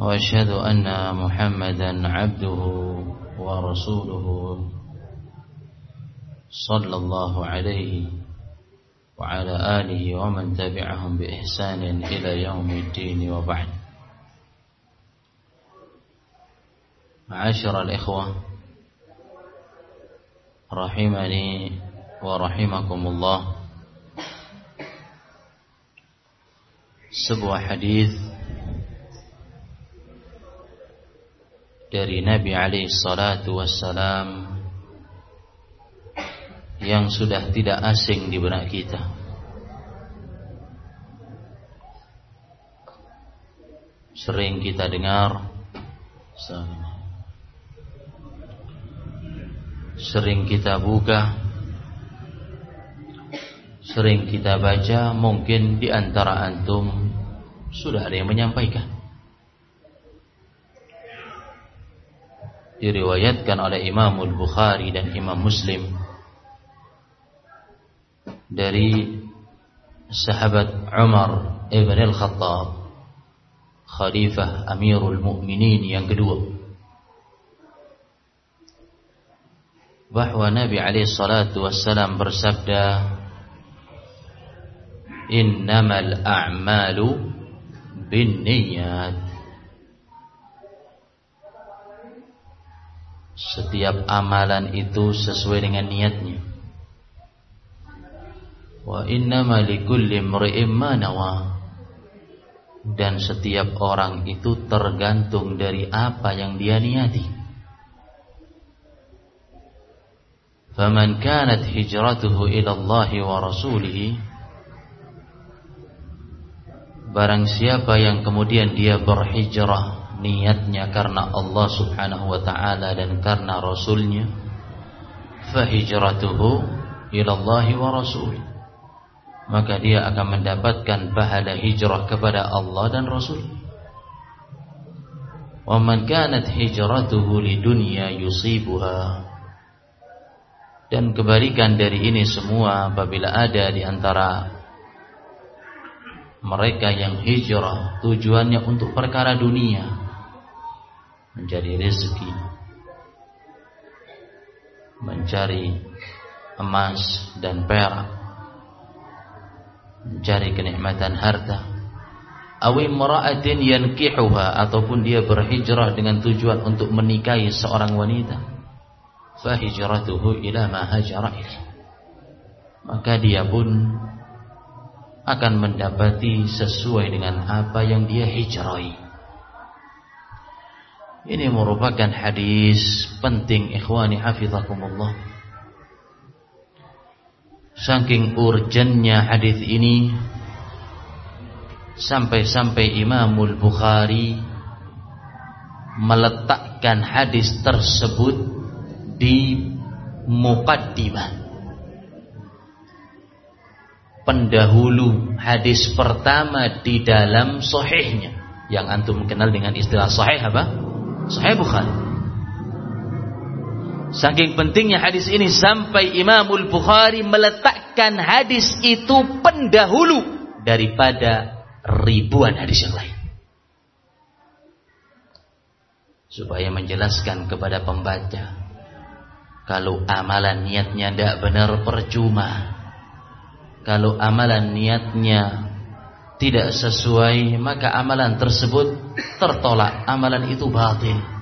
وأشهد أن محمدا عبده ورسوله صلى الله عليه وعلى آله ومن تبعهم بإحسان إلى يوم الدين وبعد. معاشر الإخوة رحمني ورحمكم الله. sebuah hadis dari Nabi alaihi salatu wassalam yang sudah tidak asing di benak kita. Sering kita dengar, sering kita buka, sering kita baca, mungkin di antara antum sudah ada yang menyampaikan. Diriwayatkan oleh Imam Al-Bukhari dan Imam Muslim dari sahabat Umar ibn al-Khattab Khalifah Amirul Mukminin yang kedua bahwa Nabi alaihi salatu wassalam bersabda innamal a'malu binniyat setiap amalan itu sesuai dengan niatnya Wa innama likulli imri'in ma nawa. Dan setiap orang itu tergantung dari apa yang dia niati. Faman kanat hijratuhu ila Allah wa rasulih Barang siapa yang kemudian dia berhijrah niatnya karena Allah Subhanahu wa taala dan karena rasulnya fahijratuhu ila Allah wa rasulih maka dia akan mendapatkan pahala hijrah kepada Allah dan Rasul. Wa man kanat hijratuhu lidunya yusibuha. Dan kebalikan dari ini semua apabila ada di antara mereka yang hijrah tujuannya untuk perkara dunia mencari rezeki mencari emas dan perak mencari kenikmatan harta. Awi mara'atin yankihuha ataupun dia berhijrah dengan tujuan untuk menikahi seorang wanita. Fa hijratuhu ila ma hajara maka dia pun akan mendapati sesuai dengan apa yang dia hijrahi ini merupakan hadis penting ikhwani hafizakumullah. Saking urgennya hadis ini sampai-sampai Imamul Bukhari meletakkan hadis tersebut di muqaddimah. Pendahulu hadis pertama di dalam sahihnya. Yang antum kenal dengan istilah sahih apa? Sahih Bukhari Saking pentingnya hadis ini sampai Imamul Bukhari meletakkan hadis itu pendahulu daripada ribuan hadis yang lain. Supaya menjelaskan kepada pembaca kalau amalan niatnya tidak benar percuma. Kalau amalan niatnya tidak sesuai maka amalan tersebut tertolak. Amalan itu batin.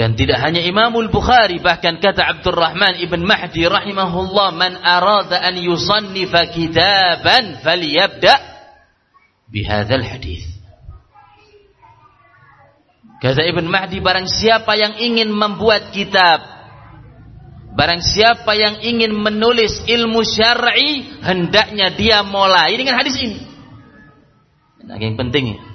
Dan tidak hanya Imamul Bukhari bahkan kata Abdurrahman ibn Mahdi rahimahullah man arada an yusannifa kitaban falyabda bihadzal hadis. Kata Ibn Mahdi barang siapa yang ingin membuat kitab Barang siapa yang ingin menulis ilmu syar'i hendaknya dia mulai dengan hadis ini. Nah, yang penting ini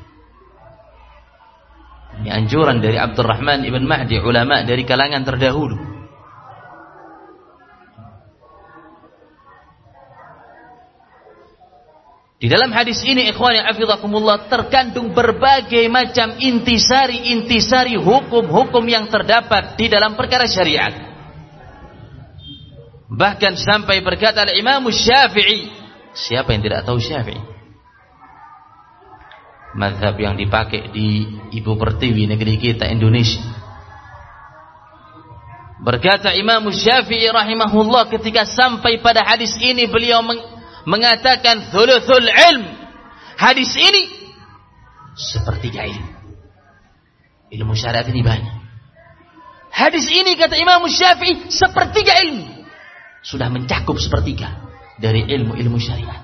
anjuran dari Abdurrahman ibn Mahdi, ulama dari kalangan terdahulu. Di dalam hadis ini ikhwani afidakumullah terkandung berbagai macam intisari-intisari hukum-hukum yang terdapat di dalam perkara syariat. Bahkan sampai berkata Imam Syafi'i, siapa yang tidak tahu Syafi'i? Madhab yang dipakai di ibu pertiwi negeri kita Indonesia. Berkata Imam Syafi'i rahimahullah ketika sampai pada hadis ini beliau mengatakan thuluthul ilm. Hadis ini sepertiga ilmu. Ilmu syariat ini banyak. Hadis ini kata Imam Syafi'i sepertiga ilmu. Sudah mencakup sepertiga dari ilmu-ilmu syariat.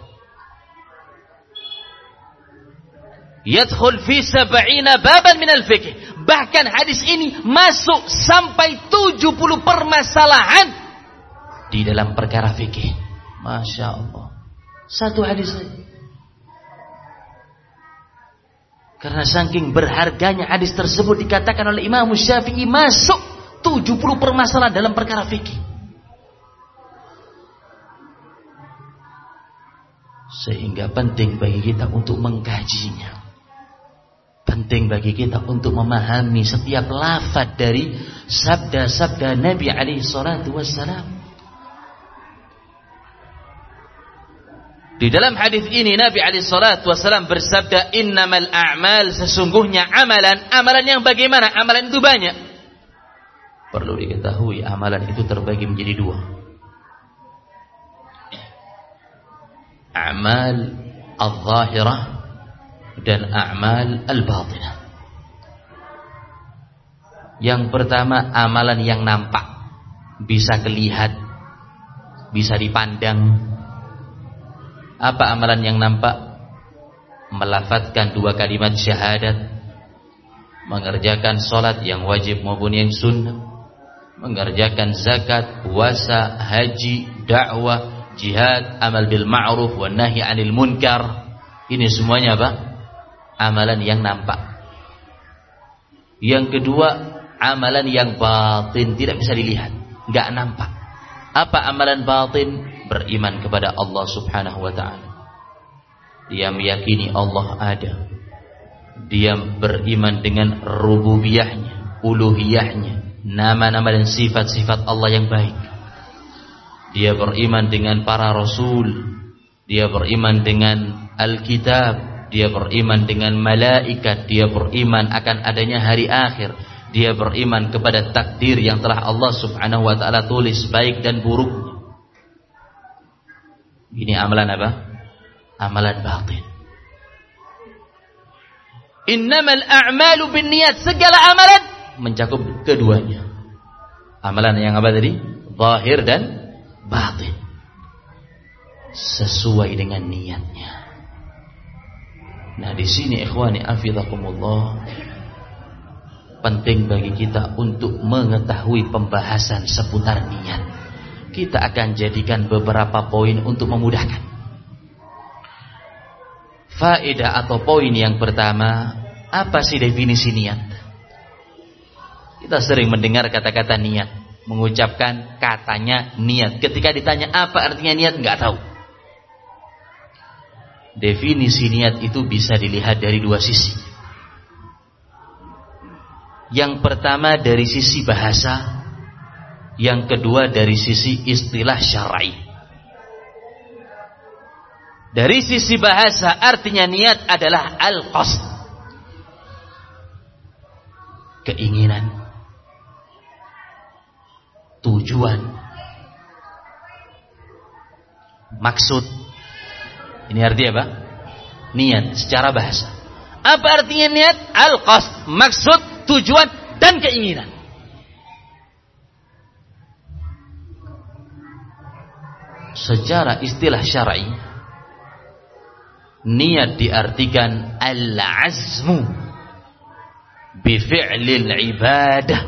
Yadkhul fi sab'ina baban min al-fiqh. Bahkan hadis ini masuk sampai 70 permasalahan di dalam perkara fikih. Masya Allah. Satu hadis saja. Karena saking berharganya hadis tersebut dikatakan oleh Imam Syafi'i masuk 70 permasalahan dalam perkara fikih. Sehingga penting bagi kita untuk mengkajinya. Penting bagi kita untuk memahami setiap lafad dari sabda-sabda Nabi alaihi salatu wassalam. Di dalam hadis ini Nabi alaihi salatu wasallam bersabda innamal a'mal sesungguhnya amalan amalan yang bagaimana amalan itu banyak perlu diketahui amalan itu terbagi menjadi dua a'mal al-zahirah dan a'mal al-batinah. Yang pertama amalan yang nampak. Bisa kelihat bisa dipandang. Apa amalan yang nampak? Melafatkan dua kalimat syahadat. Mengerjakan solat yang wajib maupun yang sunnah. Mengerjakan zakat, puasa, haji, dakwah, jihad, amal bil ma'ruf, wa nahi anil munkar Ini semuanya apa? Amalan yang nampak Yang kedua Amalan yang batin Tidak bisa dilihat Gak nampak Apa amalan batin? beriman kepada Allah Subhanahu wa taala. Dia meyakini Allah ada. Dia beriman dengan rububiyahnya, uluhiyahnya, nama-nama dan sifat-sifat Allah yang baik. Dia beriman dengan para rasul, dia beriman dengan Alkitab, dia beriman dengan malaikat, dia beriman akan adanya hari akhir, dia beriman kepada takdir yang telah Allah Subhanahu wa taala tulis baik dan buruknya. Ini amalan apa? Amalan batin. Innamal a'malu bin niat. Segala amalan mencakup keduanya. Amalan yang apa tadi? Zahir dan batin. Sesuai dengan niatnya. Nah di sini ikhwani afidakumullah penting bagi kita untuk mengetahui pembahasan seputar niat kita akan jadikan beberapa poin untuk memudahkan. Faedah atau poin yang pertama, apa sih definisi niat? Kita sering mendengar kata-kata niat, mengucapkan katanya niat. Ketika ditanya apa artinya niat, nggak tahu. Definisi niat itu bisa dilihat dari dua sisi. Yang pertama dari sisi bahasa yang kedua dari sisi istilah syar'i. Dari sisi bahasa artinya niat adalah al-qasd. Keinginan. Tujuan. Maksud. Ini artinya apa? Niat secara bahasa. Apa artinya niat? Al-qasd. Maksud, tujuan, dan keinginan. secara istilah syar'i niat diartikan al-azmu bi fi'lil ibadah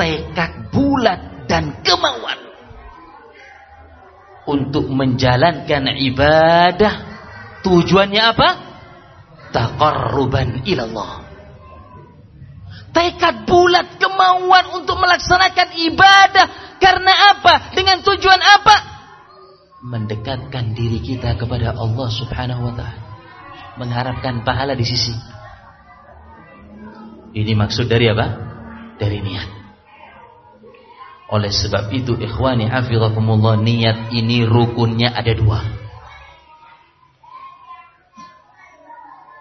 tekad bulat dan kemauan untuk menjalankan ibadah tujuannya apa taqarruban ilallah. Tekad bulat kemauan untuk melaksanakan ibadah karena apa? Dengan tujuan apa? Mendekatkan diri kita kepada Allah Subhanahu wa taala. Mengharapkan pahala di sisi. Ini maksud dari apa? Dari niat. Oleh sebab itu ikhwani hafizakumullah niat ini rukunnya ada dua.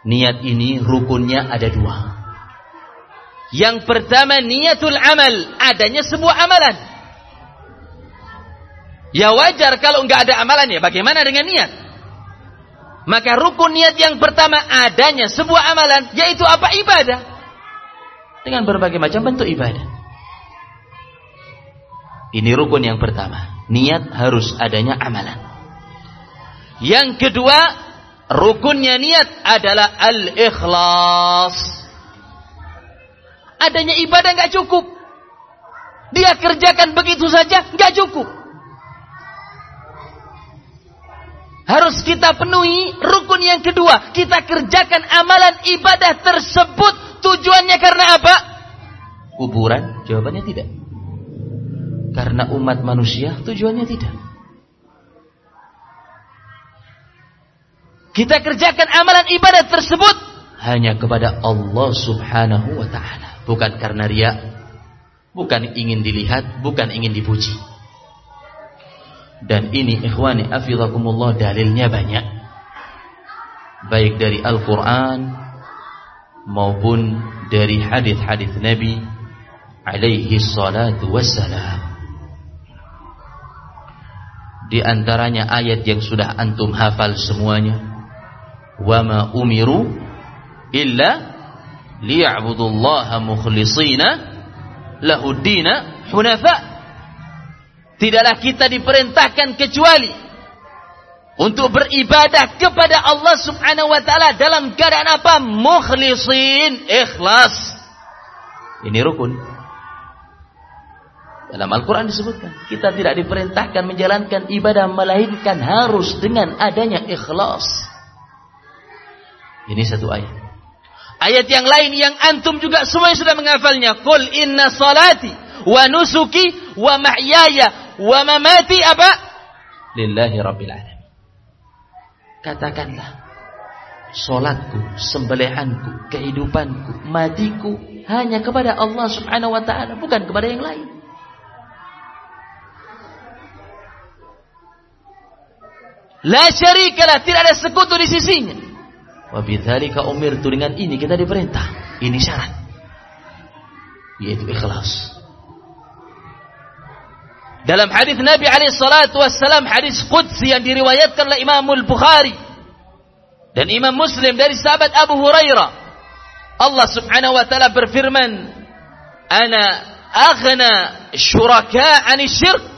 Niat ini rukunnya ada dua. Yang pertama niatul amal, adanya sebuah amalan. Ya wajar kalau nggak ada amalan ya, bagaimana dengan niat? Maka rukun niat yang pertama adanya sebuah amalan, yaitu apa ibadah. Dengan berbagai macam bentuk ibadah. Ini rukun yang pertama. Niat harus adanya amalan. Yang kedua, rukunnya niat adalah al-ikhlas adanya ibadah nggak cukup. Dia kerjakan begitu saja nggak cukup. Harus kita penuhi rukun yang kedua. Kita kerjakan amalan ibadah tersebut tujuannya karena apa? Kuburan? Jawabannya tidak. Karena umat manusia tujuannya tidak. Kita kerjakan amalan ibadah tersebut hanya kepada Allah Subhanahu wa taala bukan karena ria, bukan ingin dilihat, bukan ingin dipuji. Dan ini ikhwani afidakumullah dalilnya banyak. Baik dari Al-Qur'an maupun dari hadis-hadis Nabi alaihi salatu wassalam. Di antaranya ayat yang sudah antum hafal semuanya. Wa ma umiru illa liya'budullaha mukhlishina lahuddina hunafa. Tidaklah kita diperintahkan kecuali untuk beribadah kepada Allah Subhanahu wa taala dalam keadaan apa? Mukhlisin, ikhlas. Ini rukun. Dalam Al-Quran disebutkan Kita tidak diperintahkan menjalankan ibadah Melainkan harus dengan adanya ikhlas Ini satu ayat Ayat yang lain yang antum juga semua sudah menghafalnya. Qul inna salati wa nusuki wa mahyaya wa mamati apa? Lillahi rabbil alamin. Katakanlah Solatku, sembelihanku, kehidupanku, matiku hanya kepada Allah Subhanahu wa taala, bukan kepada yang lain. La syarikalah, tidak ada sekutu di sisinya. Wabidzalika umirtu dengan ini kita diperintah. Ini syarat. Yaitu ikhlas. Dalam hadis Nabi alaihi salatu wassalam hadis qudsi yang diriwayatkan oleh Imam Al-Bukhari dan Imam Muslim dari sahabat Abu Hurairah. Allah Subhanahu wa taala berfirman, "Ana aghna syuraka 'ani syirk."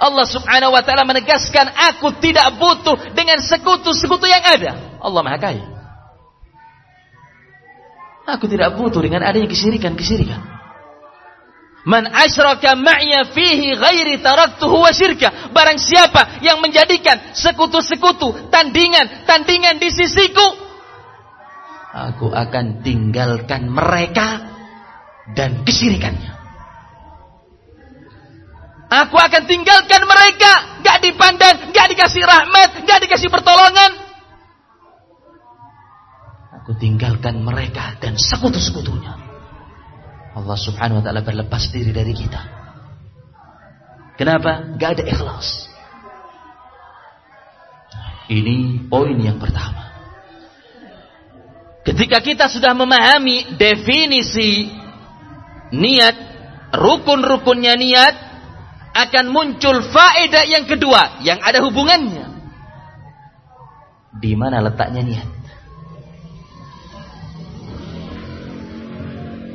Allah Subhanahu wa taala menegaskan, "Aku tidak butuh dengan sekutu-sekutu yang ada." Allah Maha Kaya. Aku tidak butuh dengan adanya kesirikan-kesirikan. Man asyraka ma'ya fihi ghairi taraktuhu wa syirka. Barang siapa yang menjadikan sekutu-sekutu, tandingan-tandingan di sisiku, aku akan tinggalkan mereka dan kesirikannya. Aku akan tinggalkan mereka, gak dipandang, gak dikasih rahmat, gak dikasih pertolongan. Aku tinggalkan mereka dan sekutu-sekutunya. Allah subhanahu wa ta'ala berlepas diri dari kita. Kenapa? Gak ada ikhlas. Ini poin yang pertama. Ketika kita sudah memahami definisi niat, rukun-rukunnya niat, akan muncul faedah yang kedua yang ada hubungannya. Di mana letaknya niat?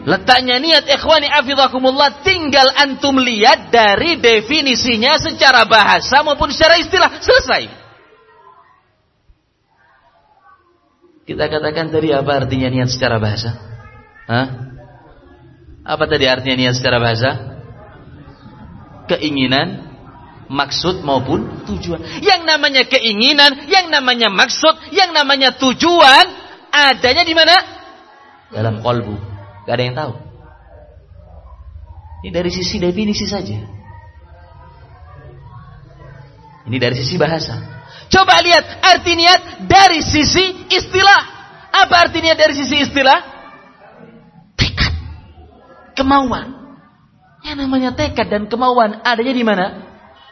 Letaknya niat ikhwani afidhakumullah tinggal antum lihat dari definisinya secara bahasa maupun secara istilah. Selesai. Kita katakan tadi apa artinya niat secara bahasa? Hah? Apa tadi artinya niat secara bahasa? Keinginan, maksud maupun tujuan. Yang namanya keinginan, yang namanya maksud, yang namanya tujuan adanya di mana? Dalam kolbu. Gak ada yang tahu. Ini dari sisi definisi saja. Ini dari sisi bahasa. Coba lihat arti niat dari sisi istilah. Apa arti niat dari sisi istilah? Tekad. Kemauan. Yang namanya tekad dan kemauan adanya di mana?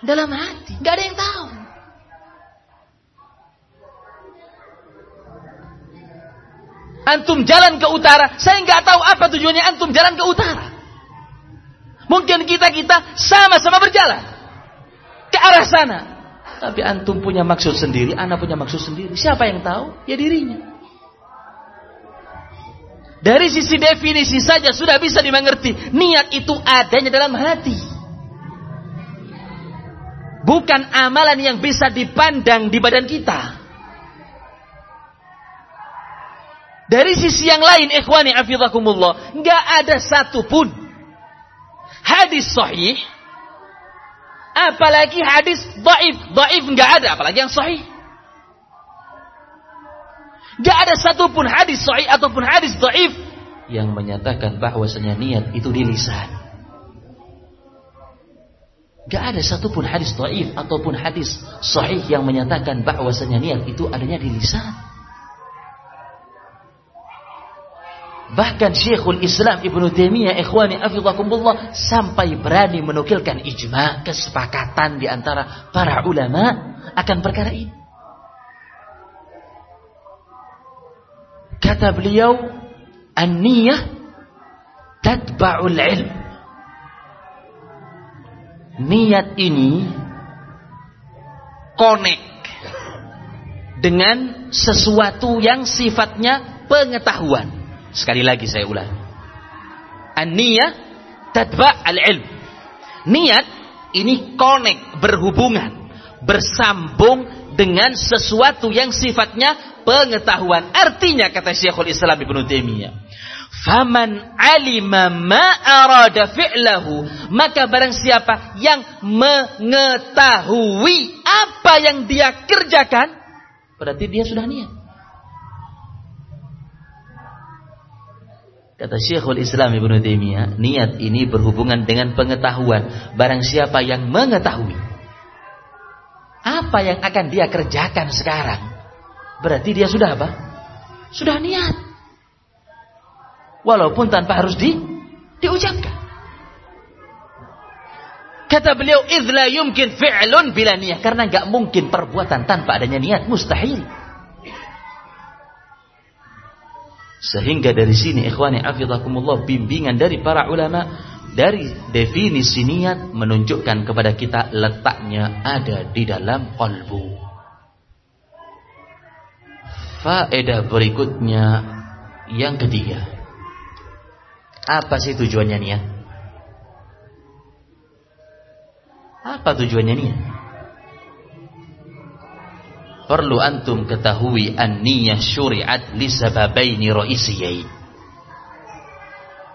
Dalam hati. Gak ada yang tahu. Antum jalan ke utara, saya nggak tahu apa tujuannya antum jalan ke utara. Mungkin kita kita sama-sama berjalan ke arah sana, tapi antum punya maksud sendiri, anak punya maksud sendiri. Siapa yang tahu? Ya dirinya. Dari sisi definisi saja sudah bisa dimengerti. Niat itu adanya dalam hati. Bukan amalan yang bisa dipandang di badan kita. Dari sisi yang lain, ikhwani afidakumullah, nggak ada satupun hadis sahih, apalagi hadis daif, daif nggak ada, apalagi yang sahih. Nggak ada satupun hadis sahih ataupun hadis daif yang menyatakan bahwasanya niat itu di lisan. Gak ada satupun hadis daif ataupun hadis sahih yang menyatakan bahwasanya niat itu adanya di lisan. Bahkan Syekhul Islam Ibnu Taimiyah ikhwani afidakumullah sampai berani menukilkan ijma kesepakatan di antara para ulama akan perkara ini. Kata beliau, "An-niyah tatba'ul ilm." Niat ini connect dengan sesuatu yang sifatnya pengetahuan. Sekali lagi saya ulang. An-niyah al-ilm. Niat ini connect, berhubungan, bersambung dengan sesuatu yang sifatnya pengetahuan. Artinya kata Syekhul Islam Ibnu Taimiyah, Faman alima ma arada fi'lahu Maka barang siapa yang mengetahui apa yang dia kerjakan Berarti dia sudah niat Kata Syekhul Islam Ibnu Taimiyah, niat ini berhubungan dengan pengetahuan. Barang siapa yang mengetahui apa yang akan dia kerjakan sekarang, berarti dia sudah apa? Sudah niat. Walaupun tanpa harus di diucapkan. Kata beliau, "Idza yumkin fi'lun bila niat." Karena enggak mungkin perbuatan tanpa adanya niat, mustahil. Sehingga dari sini ikhwani afidakumullah bimbingan dari para ulama dari definisi niat menunjukkan kepada kita letaknya ada di dalam kalbu. Faedah berikutnya yang ketiga. Apa sih tujuannya niat? Apa tujuannya niat? Perlu antum ketahui an-niyah syuri'at li sababaini ra'isiyain.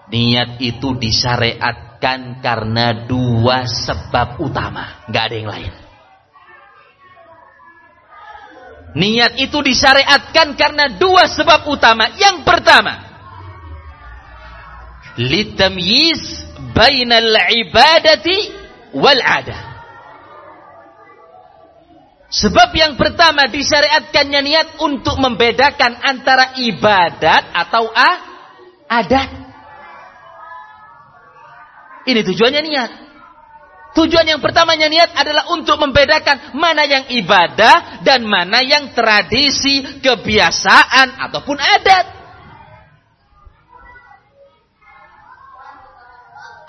Niat itu disyariatkan karena dua sebab utama, nggak ada yang lain. Niat itu disyariatkan karena dua sebab utama. Yang pertama, litamyiz bainal ibadati wal adah Sebab yang pertama disyariatkannya niat untuk membedakan antara ibadat atau ah, adat. Ini tujuannya niat. Tujuan yang pertamanya niat adalah untuk membedakan mana yang ibadah dan mana yang tradisi, kebiasaan ataupun adat.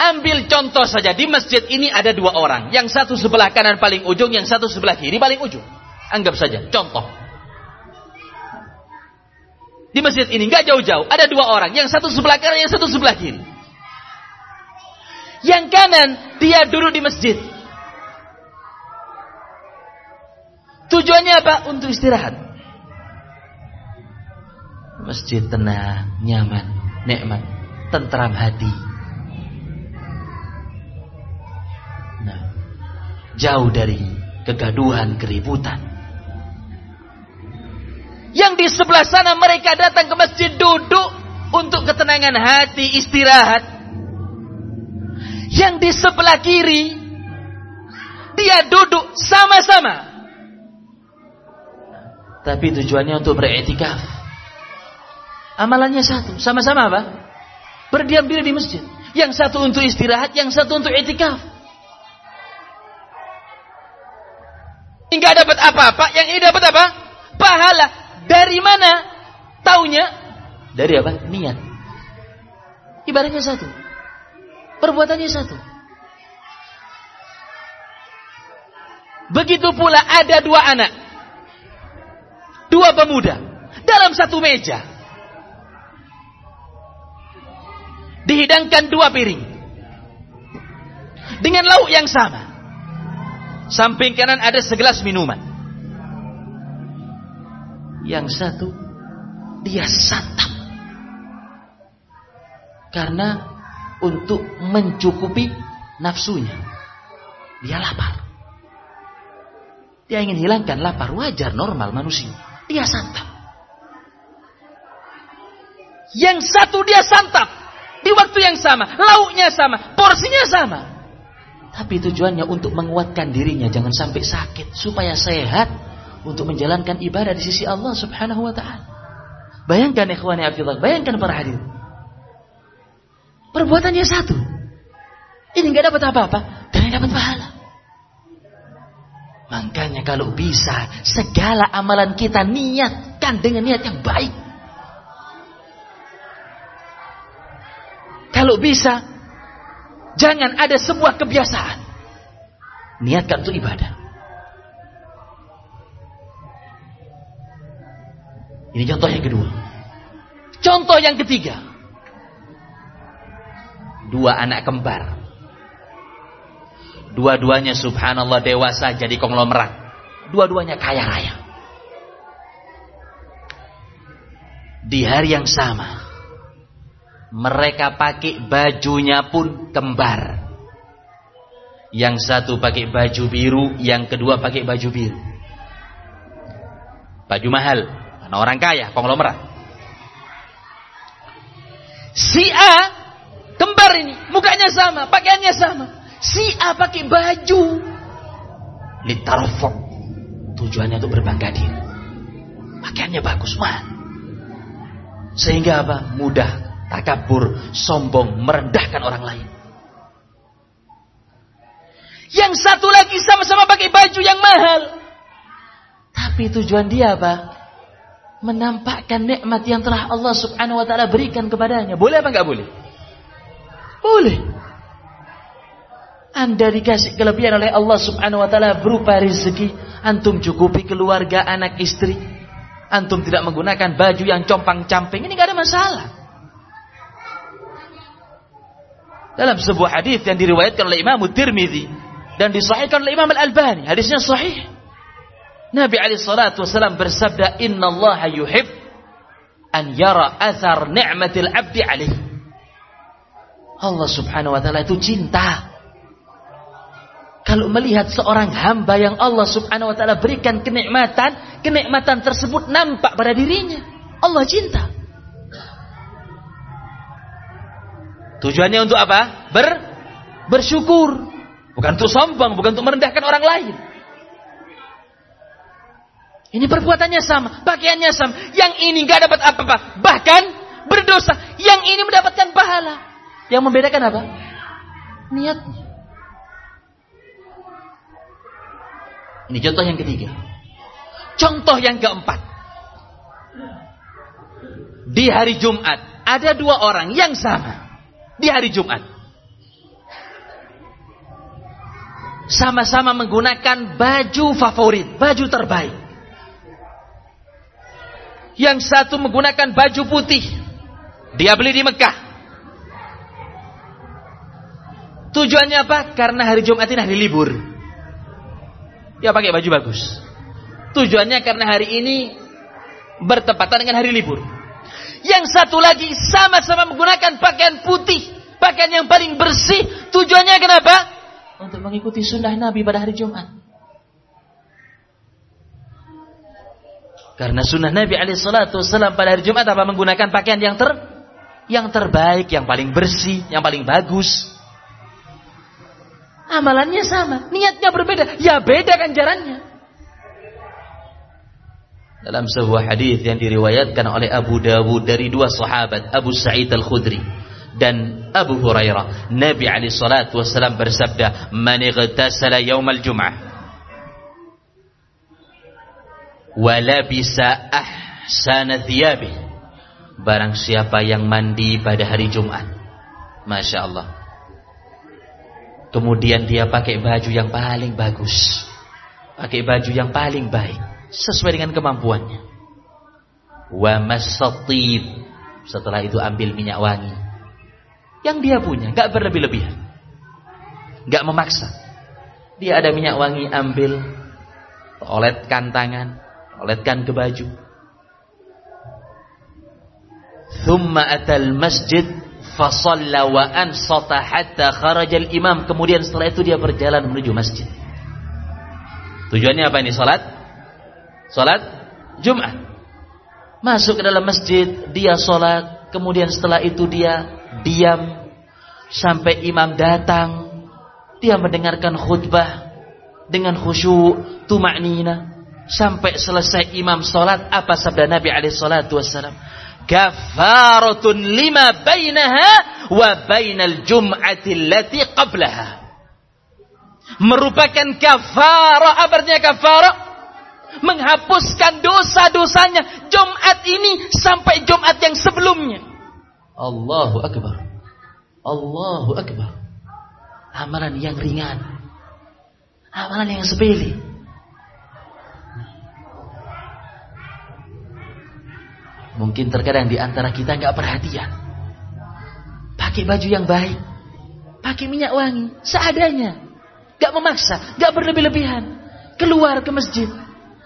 Ambil contoh saja di masjid ini ada dua orang, yang satu sebelah kanan paling ujung, yang satu sebelah kiri paling ujung. Anggap saja contoh. Di masjid ini nggak jauh-jauh, ada dua orang, yang satu sebelah kanan, yang satu sebelah kiri. Yang kanan dia duduk di masjid. Tujuannya apa? Untuk istirahat. Masjid tenang, nyaman, nikmat, tentram hati. Jauh dari kegaduhan, keributan. Yang di sebelah sana mereka datang ke masjid duduk untuk ketenangan hati, istirahat. Yang di sebelah kiri dia duduk sama-sama. Tapi tujuannya untuk beriktikaf. Amalannya satu, sama-sama apa? Berdiam diri di masjid. Yang satu untuk istirahat, yang satu untuk etikaf. Enggak dapat apa-apa, yang ini dapat apa? Pahala. Dari mana? Taunya dari apa? Niat. Ibaratnya satu. Perbuatannya satu. Begitu pula ada dua anak. Dua pemuda. Dalam satu meja. Dihidangkan dua piring. Dengan lauk yang sama. Samping kanan ada segelas minuman. Yang satu dia santap. Karena untuk mencukupi nafsunya. Dia lapar. Dia ingin hilangkan lapar, wajar normal manusia. Dia santap. Yang satu dia santap di waktu yang sama, lauknya sama, porsinya sama. Tapi tujuannya untuk menguatkan dirinya jangan sampai sakit supaya sehat untuk menjalankan ibadah di sisi Allah Subhanahu wa taala. Bayangkan ikhwani fillah, bayangkan para hadir. Perbuatannya satu. Ini nggak dapat apa-apa dan dapat pahala. Makanya kalau bisa segala amalan kita niatkan dengan niat yang baik. Kalau bisa Jangan ada sebuah kebiasaan. Niatkan untuk ibadah. Ini contoh yang kedua. Contoh yang ketiga. Dua anak kembar. Dua-duanya subhanallah dewasa jadi konglomerat. Dua-duanya kaya raya. Di hari yang sama mereka pakai bajunya pun kembar. Yang satu pakai baju biru, yang kedua pakai baju biru. Baju mahal, karena orang kaya, konglomerat. Si A kembar ini, mukanya sama, pakaiannya sama. Si A pakai baju litarfok. Tujuannya untuk berbangga diri. Pakaiannya bagus, mah. Sehingga apa? Mudah takabur, sombong, merendahkan orang lain. Yang satu lagi sama-sama pakai baju yang mahal. Tapi tujuan dia apa? Menampakkan nikmat yang telah Allah subhanahu wa ta'ala berikan kepadanya. Boleh apa enggak boleh? Boleh. Anda dikasih kelebihan oleh Allah subhanahu wa ta'ala berupa rezeki. Antum cukupi keluarga, anak, istri. Antum tidak menggunakan baju yang compang-camping. Ini enggak ada masalah. Dalam sebuah hadis yang diriwayatkan oleh Imam Tirmizi dan disahihkan oleh Imam Al-Albani. Hadisnya sahih. Nabi alaihi salatu wasallam bersabda, "Inna Allah yuhib an yara athar ni'matil 'abdi alaih." Allah Subhanahu wa taala itu cinta kalau melihat seorang hamba yang Allah Subhanahu wa taala berikan kenikmatan, kenikmatan tersebut nampak pada dirinya. Allah cinta. Tujuannya untuk apa? Ber bersyukur. Bukan untuk sombong, bukan untuk merendahkan orang lain. Ini perbuatannya sama, pakaiannya sama. Yang ini nggak dapat apa-apa, bahkan berdosa. Yang ini mendapatkan pahala. Yang membedakan apa? Niatnya. Ini contoh yang ketiga. Contoh yang keempat. Di hari Jumat ada dua orang yang sama di hari Jumat. Sama-sama menggunakan baju favorit, baju terbaik. Yang satu menggunakan baju putih. Dia beli di Mekah. Tujuannya apa? Karena hari Jumat ini hari libur. Dia pakai baju bagus. Tujuannya karena hari ini bertepatan dengan hari libur. Yang satu lagi sama-sama menggunakan pakaian putih, pakaian yang paling bersih. Tujuannya kenapa? Untuk mengikuti sunnah Nabi pada hari Jumat. Karena sunnah Nabi Alaihissalam pada hari Jumat apa menggunakan pakaian yang ter yang terbaik, yang paling bersih, yang paling bagus. Amalannya sama, niatnya berbeda, ya beda kan jalannya. Dalam sebuah hadis yang diriwayatkan oleh Abu Dawud dari dua sahabat, Abu Sa'id Al-Khudri dan Abu Hurairah, Nabi alaihi salatu wasallam bersabda, "Man ightasala yaumal jum'ah walabisa ahsana thiyabi. Barang siapa yang mandi pada hari Jumat Masya Allah kemudian dia pakai baju yang paling bagus pakai baju yang paling baik sesuai dengan kemampuannya wa masatib setelah itu ambil minyak wangi yang dia punya gak berlebih-lebihan gak memaksa dia ada minyak wangi ambil oleskan tangan oleskan ke baju. Thumma atal masjid fasalla wa ansata hatta kharajal imam. Kemudian setelah itu dia berjalan menuju masjid. Tujuannya apa ini salat? Salat Jumat. Masuk ke dalam masjid, dia salat, kemudian setelah itu dia diam sampai imam datang. Dia mendengarkan khutbah dengan khusyuk, tumaknina sampai selesai imam salat apa sabda Nabi alaihi salatu wasallam kafaratun lima bainaha wa bainal jum'ati allati qablaha merupakan kafarah apa artinya kafarah menghapuskan dosa-dosanya Jumat ini sampai Jumat yang sebelumnya. Allahu akbar. Allahu akbar. Amalan yang ringan. Amalan yang sepele. Mungkin terkadang di antara kita nggak perhatian. Pakai baju yang baik, pakai minyak wangi, seadanya, nggak memaksa, nggak berlebih-lebihan. Keluar ke masjid,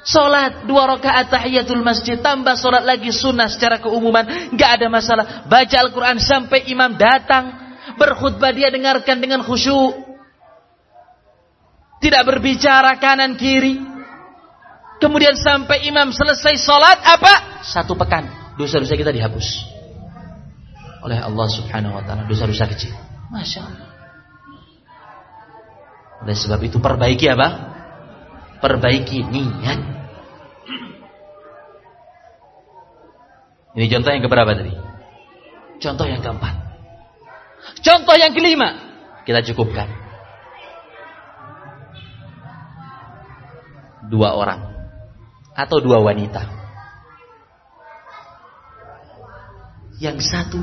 Sholat dua rakaat tahiyatul masjid tambah sholat lagi sunnah secara keumuman nggak ada masalah baca Al-Quran sampai imam datang berkhutbah dia dengarkan dengan khusyuk tidak berbicara kanan kiri kemudian sampai imam selesai sholat apa satu pekan dosa-dosa kita dihapus oleh Allah Subhanahu wa taala, dosa-dosa kecil. Masya Allah. Oleh sebab itu perbaiki apa? Perbaiki niat. Ini contoh yang keberapa tadi? Contoh yang keempat. Contoh yang kelima. Kita cukupkan. Dua orang. Atau dua wanita Yang satu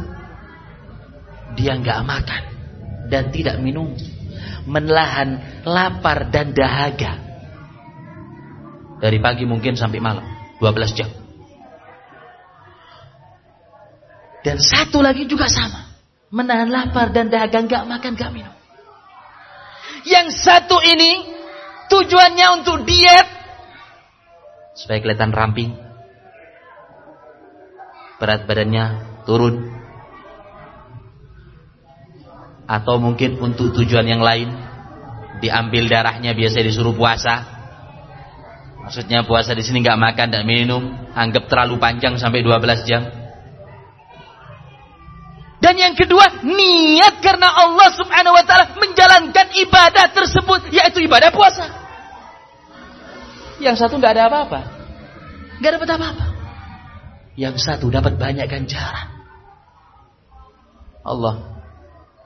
dia nggak makan dan tidak minum, menahan lapar dan dahaga. Dari pagi mungkin sampai malam, 12 jam. Dan satu lagi juga sama, menahan lapar dan dahaga nggak makan nggak minum. Yang satu ini tujuannya untuk diet. Supaya kelihatan ramping. Berat badannya turun. Atau mungkin untuk tujuan yang lain. Diambil darahnya biasa disuruh puasa. Maksudnya puasa di sini nggak makan dan minum. Anggap terlalu panjang sampai 12 jam dan yang kedua niat karena Allah subhanahu wa ta'ala menjalankan ibadah tersebut yaitu ibadah puasa. Yang satu nggak ada apa-apa. Nggak dapat apa-apa. Yang satu dapat banyak ganjaran Allah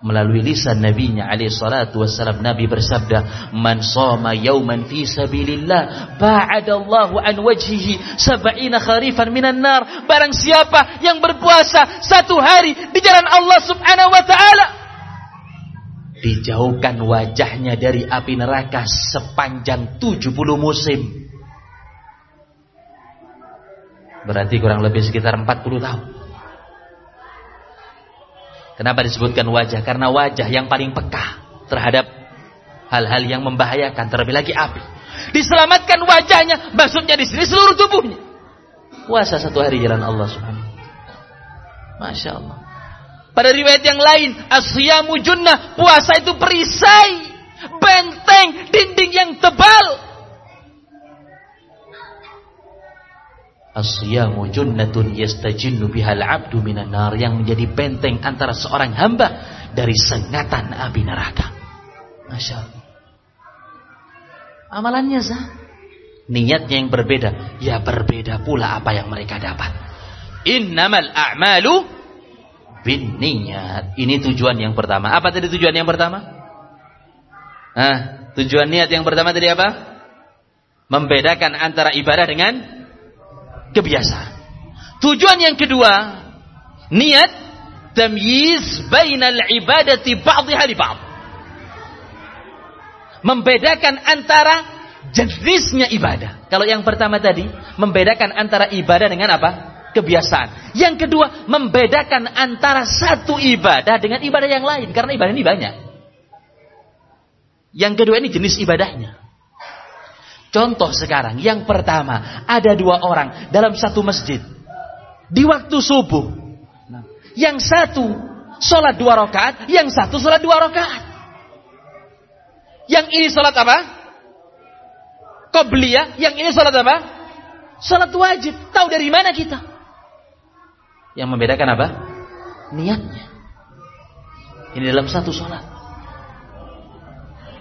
melalui lisan nabinya alaihi salatu wassalam nabi bersabda man shoma yauman fi sabilillah ba'adallahu an wajhihi sab'ina kharifan minan nar. Barang siapa yang berpuasa satu hari di jalan Allah subhanahu wa taala dijauhkan wajahnya dari api neraka sepanjang 70 musim. Berarti kurang lebih sekitar 40 tahun Kenapa disebutkan wajah? Karena wajah yang paling peka terhadap hal-hal yang membahayakan, terlebih lagi api. Diselamatkan wajahnya, maksudnya di sini seluruh tubuhnya. Puasa satu hari jalan Allah Subhanahu. Masya Allah. Pada riwayat yang lain, asyamu junnah, puasa itu perisai, benteng, dinding yang tebal. As-siyamu junnatun yastajinnu bihal abdu minan nar yang menjadi benteng antara seorang hamba dari sengatan api neraka. Masya Allah. Amalannya sah. Niatnya yang berbeda. Ya berbeda pula apa yang mereka dapat. Innamal a'malu bin niat. Ini tujuan yang pertama. Apa tadi tujuan yang pertama? Ah, tujuan niat yang pertama tadi apa? Membedakan antara ibadah dengan kebiasaan. Tujuan yang kedua, niat tamyiz bainal ibadati ba'dihha li ba'd. Membedakan antara jenisnya ibadah. Kalau yang pertama tadi membedakan antara ibadah dengan apa? Kebiasaan. Yang kedua membedakan antara satu ibadah dengan ibadah yang lain karena ibadah ini banyak. Yang kedua ini jenis ibadahnya. Contoh sekarang, yang pertama, ada dua orang dalam satu masjid. Di waktu subuh. Yang satu, sholat dua rakaat, yang satu sholat dua rakaat. Yang ini sholat apa? Qobliyah, yang ini sholat apa? Sholat wajib. Tahu dari mana kita? Yang membedakan apa? Niatnya. Ini dalam satu sholat.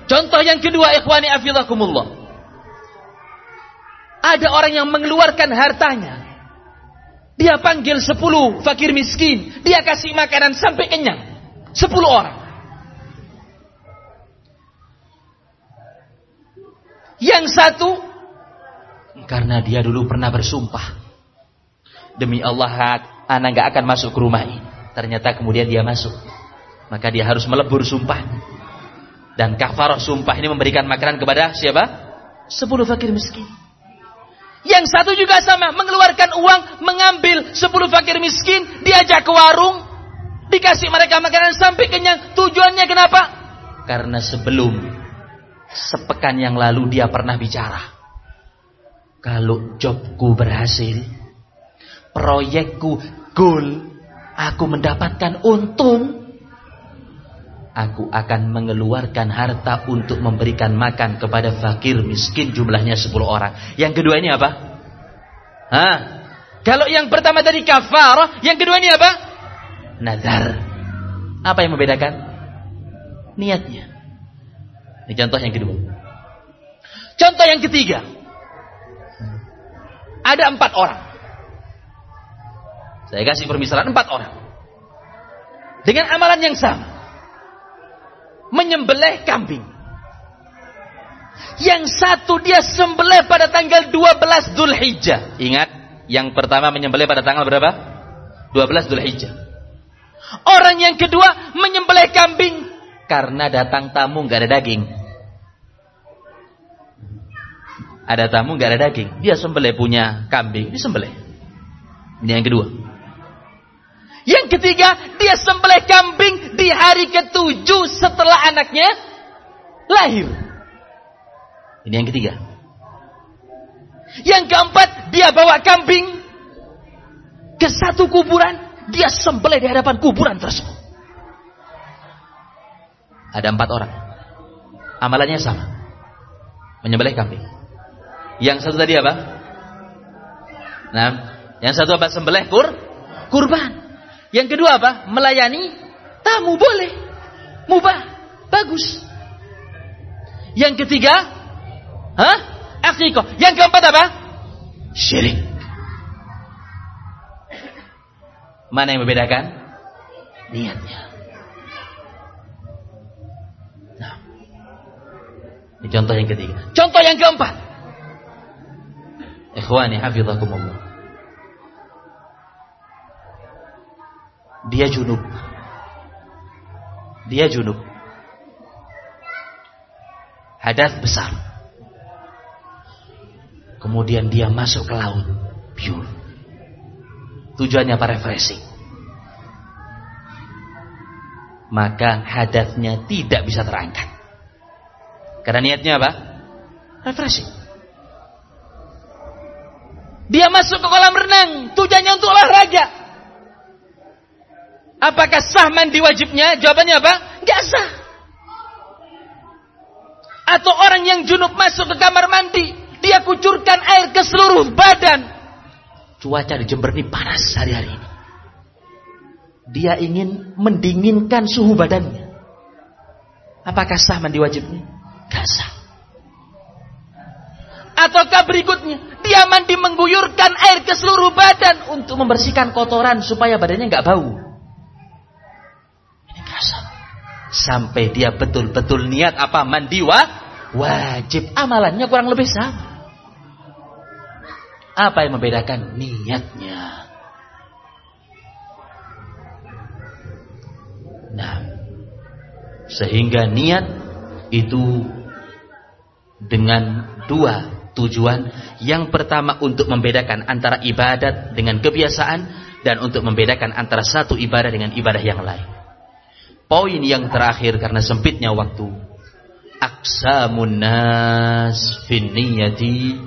Contoh yang kedua, ikhwani afidakumullah. Ada orang yang mengeluarkan hartanya. Dia panggil sepuluh fakir miskin. Dia kasih makanan sampai kenyang. Sepuluh orang. Yang satu. Karena dia dulu pernah bersumpah. Demi Allah anak gak akan masuk ke rumah ini. Ternyata kemudian dia masuk. Maka dia harus melebur sumpah. Dan kafarah sumpah ini memberikan makanan kepada siapa? Sepuluh fakir miskin. Yang satu juga sama, mengeluarkan uang, mengambil sepuluh fakir miskin, diajak ke warung, dikasih mereka makanan sampai kenyang. Tujuannya kenapa? Karena sebelum sepekan yang lalu dia pernah bicara. Kalau jobku berhasil, proyekku goal, aku mendapatkan untung, aku akan mengeluarkan harta untuk memberikan makan kepada fakir miskin jumlahnya 10 orang. Yang kedua ini apa? Hah? Kalau yang pertama tadi kafar, yang kedua ini apa? Nazar. Apa yang membedakan? Niatnya. Ini contoh yang kedua. Contoh yang ketiga. Ada empat orang. Saya kasih permisalan empat orang. Dengan amalan yang sama menyembelih kambing. Yang satu dia sembelih pada tanggal 12 Dzulhijjah. Ingat, yang pertama menyembelih pada tanggal berapa? 12 Dzulhijjah. Orang yang kedua menyembelih kambing karena datang tamu nggak ada daging. Ada tamu nggak ada daging, dia sembelih punya kambing, disembelih. Ini yang kedua. Yang ketiga, dia sembelih kambing di hari ketujuh setelah anaknya lahir. Ini yang ketiga. Yang keempat, dia bawa kambing ke satu kuburan, dia sembelih di hadapan kuburan tersebut. Ada empat orang. Amalannya sama. Menyembelih kambing. Yang satu tadi apa? Nah, yang satu apa? Sembelih kur, kurban. Yang kedua apa? Melayani tamu boleh. Mubah. Bagus. Yang ketiga, hah? Akikoh. Yang keempat apa? Syirik. Mana yang membedakan? Niatnya. Nah. Ini contoh yang ketiga. Contoh yang keempat. Ikhwani hafizakumullah. dia junub. Dia junub. Hadas besar. Kemudian dia masuk ke laut. Pure. Tujuannya apa? Refreshing. Maka hadatnya tidak bisa terangkat. Karena niatnya apa? Refreshing. Dia masuk ke kolam renang. Tujuannya untuk. Apakah sah mandi wajibnya? Jawabannya apa? Gak sah. Atau orang yang junub masuk ke kamar mandi, dia kucurkan air ke seluruh badan. Cuaca di Jember ini panas hari-hari ini. Dia ingin mendinginkan suhu badannya. Apakah sah mandi wajibnya? Gak sah. Ataukah berikutnya, dia mandi mengguyurkan air ke seluruh badan untuk membersihkan kotoran supaya badannya nggak bau. Ini gak sah. Sampai dia betul-betul niat apa mandi wa wajib. Amalannya kurang lebih sama. Apa yang membedakan? Niatnya. Nah, sehingga niat itu dengan dua tujuan. Yang pertama untuk membedakan antara ibadat dengan kebiasaan dan untuk membedakan antara satu ibadah dengan ibadah yang lain. Poin yang terakhir karena sempitnya waktu. Aksamun nas fin niyati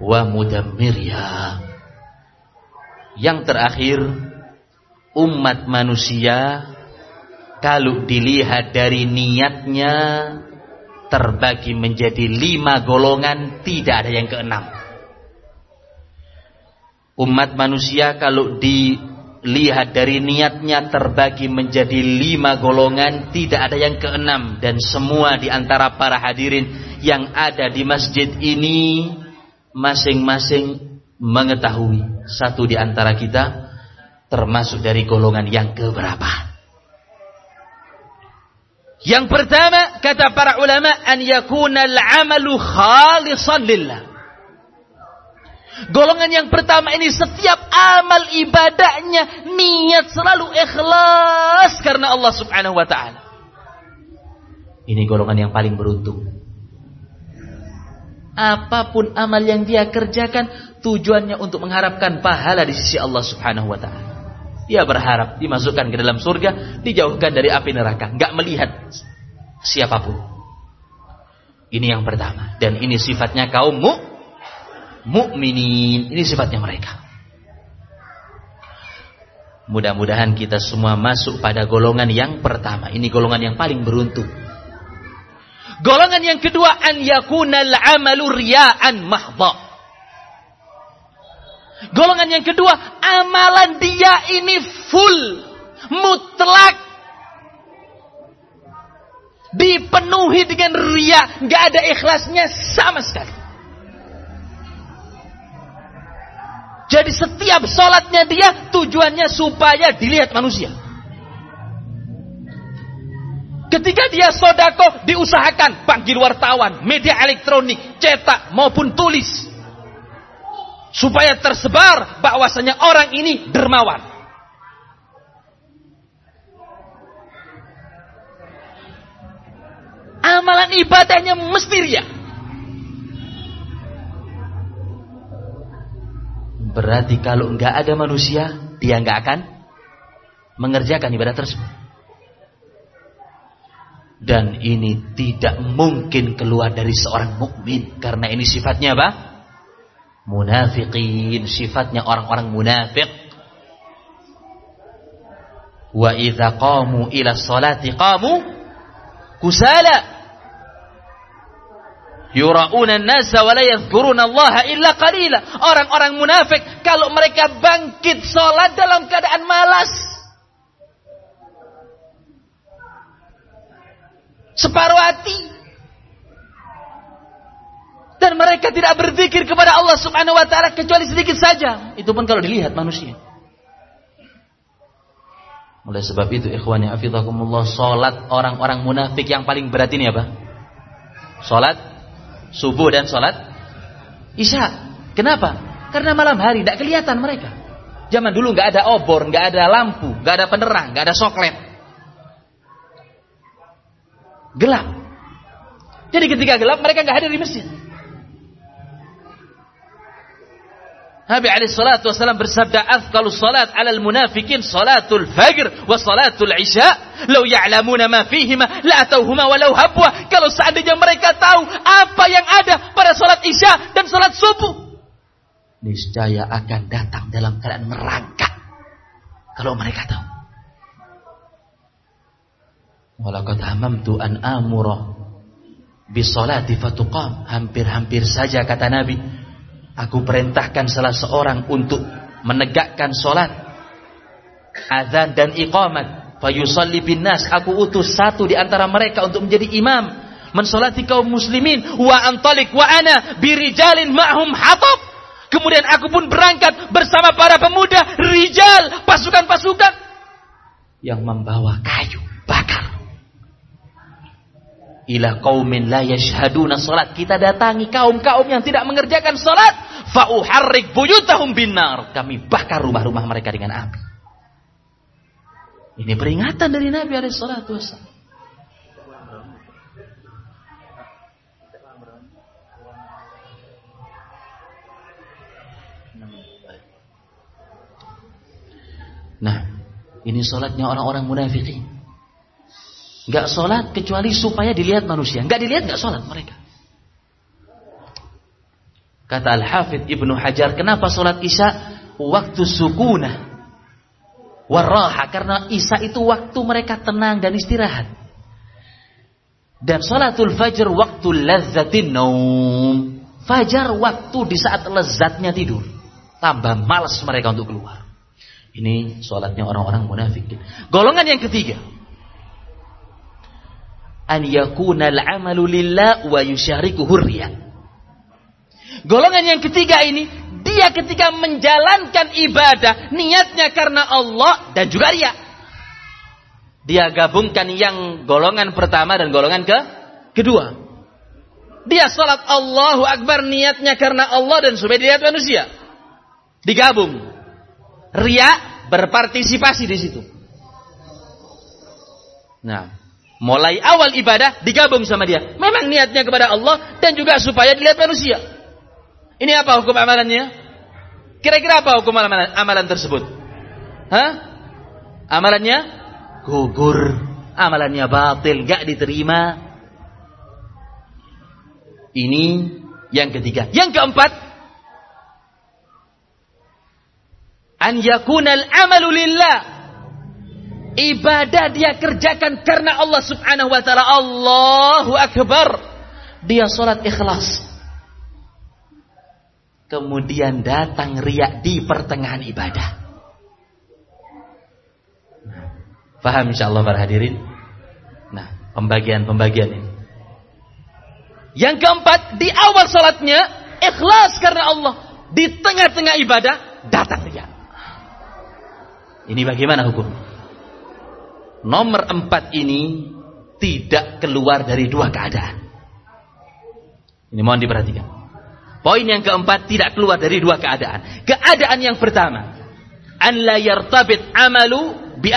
wa mudammirya. Yang terakhir, umat manusia kalau dilihat dari niatnya terbagi menjadi lima golongan, tidak ada yang keenam. Umat manusia kalau dilihat dari niatnya terbagi menjadi lima golongan, tidak ada yang keenam. Dan semua di antara para hadirin yang ada di masjid ini masing-masing mengetahui satu di antara kita termasuk dari golongan yang keberapa. Yang pertama kata para ulama an yakuna al-amalu khalisan lillah. Golongan yang pertama ini setiap amal ibadahnya niat selalu ikhlas karena Allah Subhanahu wa taala. Ini golongan yang paling beruntung apa pun amal yang dia kerjakan tujuannya untuk mengharapkan pahala di sisi Allah Subhanahu wa taala. Dia berharap dimasukkan ke dalam surga, dijauhkan dari api neraka, enggak melihat siapa pun. Ini yang pertama dan ini sifatnya kaum mu mukminin. Ini sifatnya mereka. Mudah-mudahan kita semua masuk pada golongan yang pertama. Ini golongan yang paling beruntung. Golongan yang kedua an yakunal amalu riya'an mahdha. Golongan yang kedua amalan dia ini full mutlak dipenuhi dengan ria, nggak ada ikhlasnya sama sekali. Jadi setiap sholatnya dia tujuannya supaya dilihat manusia. Ketika dia sodako diusahakan panggil wartawan, media elektronik, cetak maupun tulis. Supaya tersebar bahwasanya orang ini dermawan. Amalan ibadahnya mesti ria. Berarti kalau nggak ada manusia, dia nggak akan mengerjakan ibadah tersebut. Dan ini tidak mungkin keluar dari seorang mukmin karena ini sifatnya apa? Munafiqin, sifatnya orang-orang munafik. Wa idza qamu ila qamu kusala. Yura'una an-nasa wa la Allah illa qalila. Orang-orang munafik kalau mereka bangkit salat dalam keadaan malas, separuh hati. Dan mereka tidak berzikir kepada Allah Subhanahu wa taala kecuali sedikit saja. Itu pun kalau dilihat manusia. Oleh sebab itu ikhwani afidakumullah salat orang-orang munafik yang paling berat ini apa? Salat subuh dan salat isya. Kenapa? Karena malam hari tidak kelihatan mereka. Zaman dulu nggak ada obor, nggak ada lampu, nggak ada penerang, nggak ada soklet gelap. Jadi ketika gelap mereka nggak hadir di masjid. Nabi alaihi salatu wasallam bersabda afqalu salat 'ala al-munafiqin salatul fajr wa salatul isya law ya'lamuna ma fihima la atauhuma walau habwa kalau seandainya mereka tahu apa yang ada pada salat isya dan salat subuh niscaya akan datang dalam keadaan merangkak kalau mereka tahu Walaqad hamamtu an amura bisolati fatuqam. Hampir-hampir saja kata Nabi. Aku perintahkan salah seorang untuk menegakkan solat, azan dan iqamat. Fayusalli bin nas. Aku utus satu di antara mereka untuk menjadi imam. Mensolati kaum muslimin. Wa antalik wa ana birijalin ma'hum hatab. Kemudian aku pun berangkat bersama para pemuda, rijal, pasukan-pasukan yang membawa kayu bakar ila qaumin la yashhaduna salat. Kita datangi kaum-kaum yang tidak mengerjakan salat, fa uharrik buyutahum binar. Kami bakar rumah-rumah mereka dengan api. Ini peringatan dari Nabi alaihi salatu wasallam. Nah, ini solatnya orang-orang munafikin. Gak sholat kecuali supaya dilihat manusia. Gak dilihat gak sholat mereka. Kata Al-Hafidh Ibnu Hajar, kenapa sholat isya waktu sukunah? Warraha, karena isya itu waktu mereka tenang dan istirahat. Dan sholatul fajr waktu lazzatin naum. Fajar waktu di saat lezatnya tidur. Tambah malas mereka untuk keluar. Ini sholatnya orang-orang munafik. Golongan yang ketiga an yakuna al-amalu lillah wa yusyarikuhu riya. Golongan yang ketiga ini, dia ketika menjalankan ibadah, niatnya karena Allah dan juga riya. Dia gabungkan yang golongan pertama dan golongan ke kedua. Dia salat Allahu Akbar niatnya karena Allah dan supaya dilihat manusia. Digabung. Ria berpartisipasi di situ. Nah, Mulai awal ibadah digabung sama dia. Memang niatnya kepada Allah dan juga supaya dilihat manusia. Ini apa hukum amalannya? Kira-kira apa hukum amalan, amalan tersebut? Hah? Amalannya gugur. Amalannya batil, gak diterima. Ini yang ketiga. Yang keempat, an yakunal amalu lillah Ibadah dia kerjakan karena Allah subhanahu wa ta'ala. Allahu Akbar. Dia sholat ikhlas. Kemudian datang riak di pertengahan ibadah. Faham insyaAllah para hadirin? Nah, pembagian-pembagian ini. Yang keempat, di awal sholatnya, ikhlas karena Allah. Di tengah-tengah ibadah, datang riak. Ini bagaimana hukumnya? Nomor empat ini tidak keluar dari dua keadaan. Ini mohon diperhatikan. Poin yang keempat tidak keluar dari dua keadaan. Keadaan yang pertama, an la yartabit amalu bi.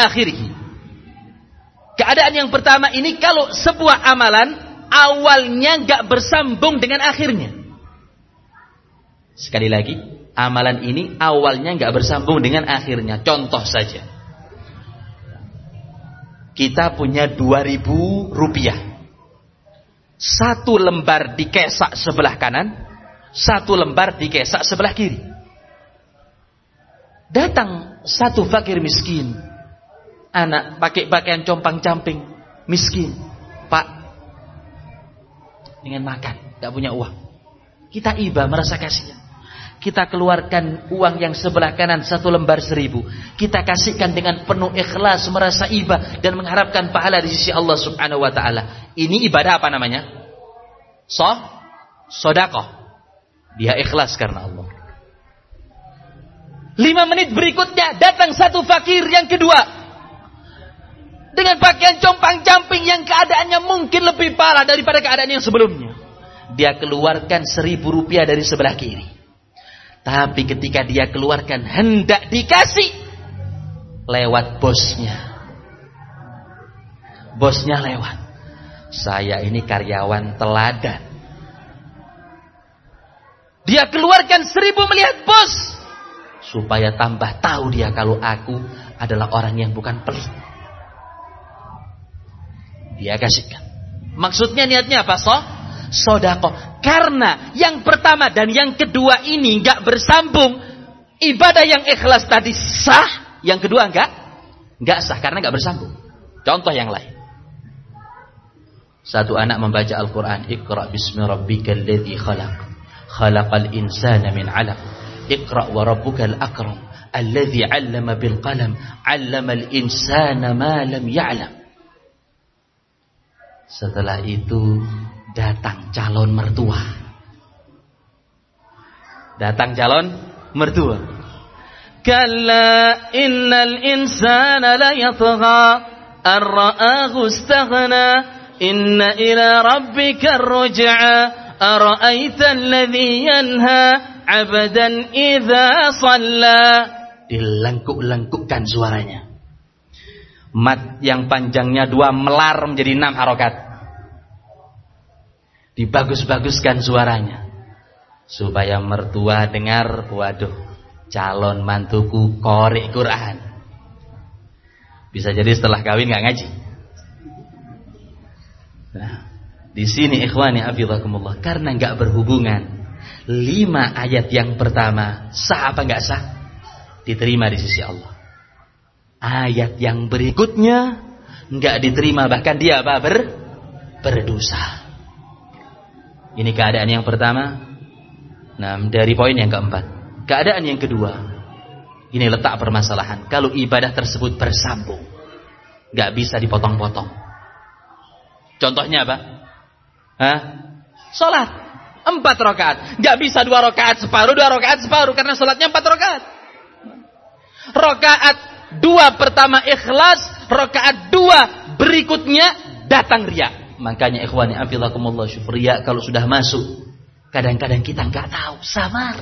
Keadaan yang pertama ini kalau sebuah amalan awalnya nggak bersambung dengan akhirnya. Sekali lagi, amalan ini awalnya nggak bersambung dengan akhirnya. Contoh saja kita punya 2000 rupiah. Satu lembar dikesak sebelah kanan, satu lembar dikesak sebelah kiri. Datang satu fakir miskin. Anak pakai pakaian compang-camping, miskin. Pak, ingin makan, tidak punya uang. Kita iba merasa kasihan kita keluarkan uang yang sebelah kanan satu lembar seribu. Kita kasihkan dengan penuh ikhlas, merasa iba dan mengharapkan pahala di sisi Allah Subhanahu Wa Taala. Ini ibadah apa namanya? So, sodakoh. Dia ikhlas karena Allah. Lima menit berikutnya datang satu fakir yang kedua. Dengan pakaian compang-camping yang keadaannya mungkin lebih parah daripada keadaan yang sebelumnya. Dia keluarkan seribu rupiah dari sebelah kiri. Tapi ketika dia keluarkan hendak dikasih lewat bosnya. Bosnya lewat. Saya ini karyawan teladan. Dia keluarkan seribu melihat bos. Supaya tambah tahu dia kalau aku adalah orang yang bukan pelit. Dia kasihkan. Maksudnya niatnya apa? So? Sodako. Karena yang pertama dan yang kedua ini nggak bersambung. Ibadah yang ikhlas tadi sah, yang kedua enggak, enggak sah karena enggak bersambung. Contoh yang lain. Satu anak membaca Al-Quran, Iqra bismi rabbikal ladzi khalaq. Khalaqal insana min 'alaq. Iqra wa rabbukal akram. Alladhi 'allama bil qalam. 'Allamal insana ma lam ya'lam. Setelah itu datang calon mertua. Datang calon mertua. Kalla innal insana la yatgha an ra'ahu istaghna inna ila rabbika ar-ruj'a ara'aita alladhi yanha 'abdan idza shalla dilengkuk-lengkukkan suaranya mat yang panjangnya dua melar menjadi enam harokat. Dibagus-baguskan suaranya. Supaya mertua dengar, waduh, calon mantuku korek Quran. Bisa jadi setelah kawin nggak ngaji. Nah, di sini ikhwani afidakumullah karena nggak berhubungan lima ayat yang pertama sah apa nggak sah diterima di sisi Allah ayat yang berikutnya nggak diterima bahkan dia apa ber berdosa. Ini keadaan yang pertama. Nah, dari poin yang keempat, keadaan yang kedua. Ini letak permasalahan. Kalau ibadah tersebut bersambung, nggak bisa dipotong-potong. Contohnya apa? Hah? Salat empat rakaat, nggak bisa dua rakaat separuh, dua rakaat separuh karena salatnya empat rakaat. Rakaat dua pertama ikhlas, rakaat dua berikutnya datang ria. Makanya ikhwani afilakumullah syufriya kalau sudah masuk kadang-kadang kita nggak tahu, samar.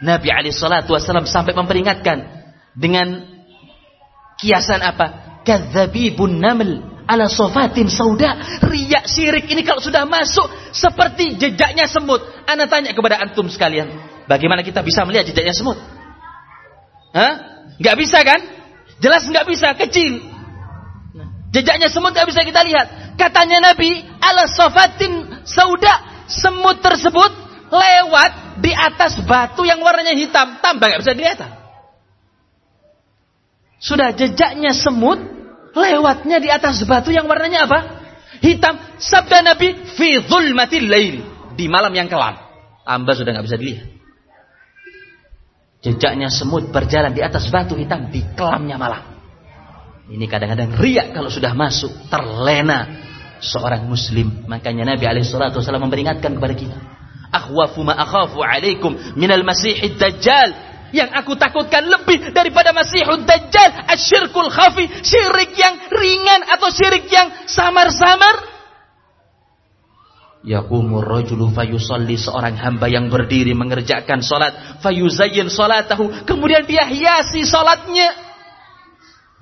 Nabi alaihi salatu wasallam sampai memperingatkan dengan kiasan apa? Kadzabibun naml ala sofatin sauda. Riak syirik ini kalau sudah masuk seperti jejaknya semut. Anda tanya kepada antum sekalian, bagaimana kita bisa melihat jejaknya semut? Hah? Gak bisa kan? Jelas gak bisa, kecil. Jejaknya semut gak bisa kita lihat. Katanya Nabi, ala sofatin sauda. Semut tersebut lewat di atas batu yang warnanya hitam. Tambah gak bisa dilihat. Sudah jejaknya semut lewatnya di atas batu yang warnanya apa? Hitam. Sabda Nabi, fi zulmatil lail. Di malam yang kelam. Tambah sudah gak bisa dilihat. Jejaknya semut berjalan di atas batu hitam di kelamnya malam. Ini kadang-kadang riak kalau sudah masuk, terlena seorang muslim. Makanya Nabi alaihissalatu wasallam memperingatkan kepada kita. Akhwafu ma akhafu alaikum minal masihid dajjal. Yang aku takutkan lebih daripada masihud dajjal. Asyirkul khafi. Syirik yang ringan atau syirik yang samar-samar Yaqumur rajulu fayusalli seorang hamba yang berdiri mengerjakan salat fayuzayyin salatahu kemudian dia hiasi salatnya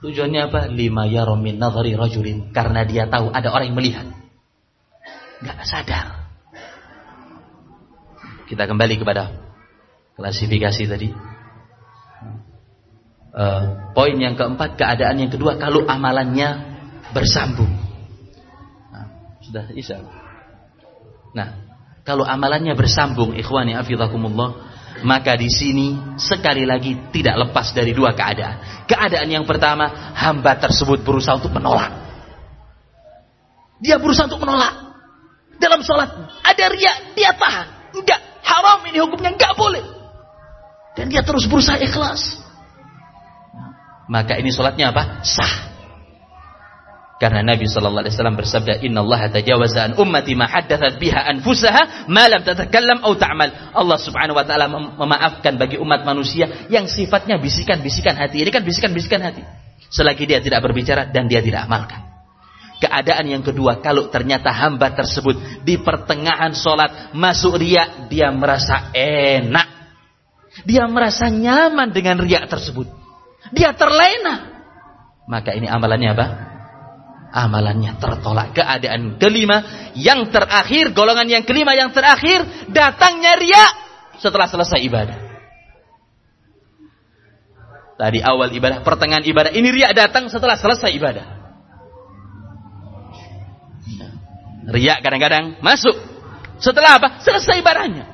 tujuannya apa? Lima yarum min nadhari rajulin. Karena dia tahu ada orang yang melihat. Enggak sadar. Kita kembali kepada klasifikasi tadi. Uh, poin yang keempat keadaan yang kedua kalau amalannya bersambung. Nah, sudah isya. Nah, kalau amalannya bersambung, ikhwani afidakumullah, maka di sini sekali lagi tidak lepas dari dua keadaan. Keadaan yang pertama, hamba tersebut berusaha untuk menolak. Dia berusaha untuk menolak. Dalam sholat ada ria, dia tahan. Enggak, haram ini hukumnya enggak boleh. Dan dia terus berusaha ikhlas. Maka ini sholatnya apa? Sah. Karena Nabi sallallahu alaihi wasallam bersabda, "Inna Allah tajawaza an ummati ma haddathat biha anfusaha ma lam tatakallam aw ta'mal." Allah Subhanahu wa taala memaafkan bagi umat manusia yang sifatnya bisikan-bisikan hati. Ini kan bisikan-bisikan hati. Selagi dia tidak berbicara dan dia tidak amalkan. Keadaan yang kedua, kalau ternyata hamba tersebut di pertengahan sholat masuk riak, dia merasa enak. Dia merasa nyaman dengan riak tersebut. Dia terlena. Maka ini amalannya apa? Amalannya tertolak. Keadaan kelima yang terakhir, golongan yang kelima yang terakhir, datangnya ria setelah selesai ibadah. Tadi awal ibadah, pertengahan ibadah, ini ria datang setelah selesai ibadah. Ria kadang-kadang masuk. Setelah apa? Selesai ibadahnya.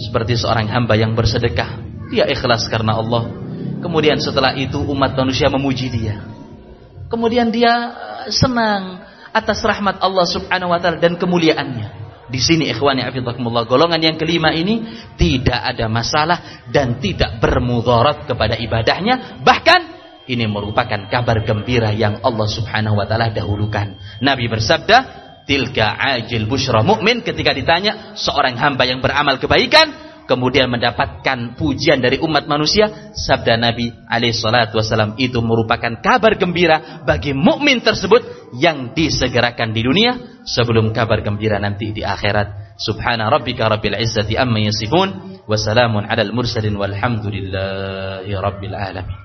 Seperti seorang hamba yang bersedekah. Dia ikhlas karena Allah. Kemudian setelah itu umat manusia memuji dia Kemudian dia eh, senang atas rahmat Allah Subhanahu wa taala dan kemuliaannya. Di sini ikhwani afidakumullah golongan yang kelima ini tidak ada masalah dan tidak bermudarat kepada ibadahnya bahkan ini merupakan kabar gembira yang Allah Subhanahu wa taala dahulukan. Nabi bersabda, "Tilka ajil busyra mukmin" ketika ditanya seorang hamba yang beramal kebaikan kemudian mendapatkan pujian dari umat manusia, sabda Nabi alaihi salatu wasallam itu merupakan kabar gembira bagi mukmin tersebut yang disegerakan di dunia sebelum kabar gembira nanti di akhirat. Subhana rabbika rabbil izzati amma yasifun wa salamun alal mursalin walhamdulillahi rabbil alamin.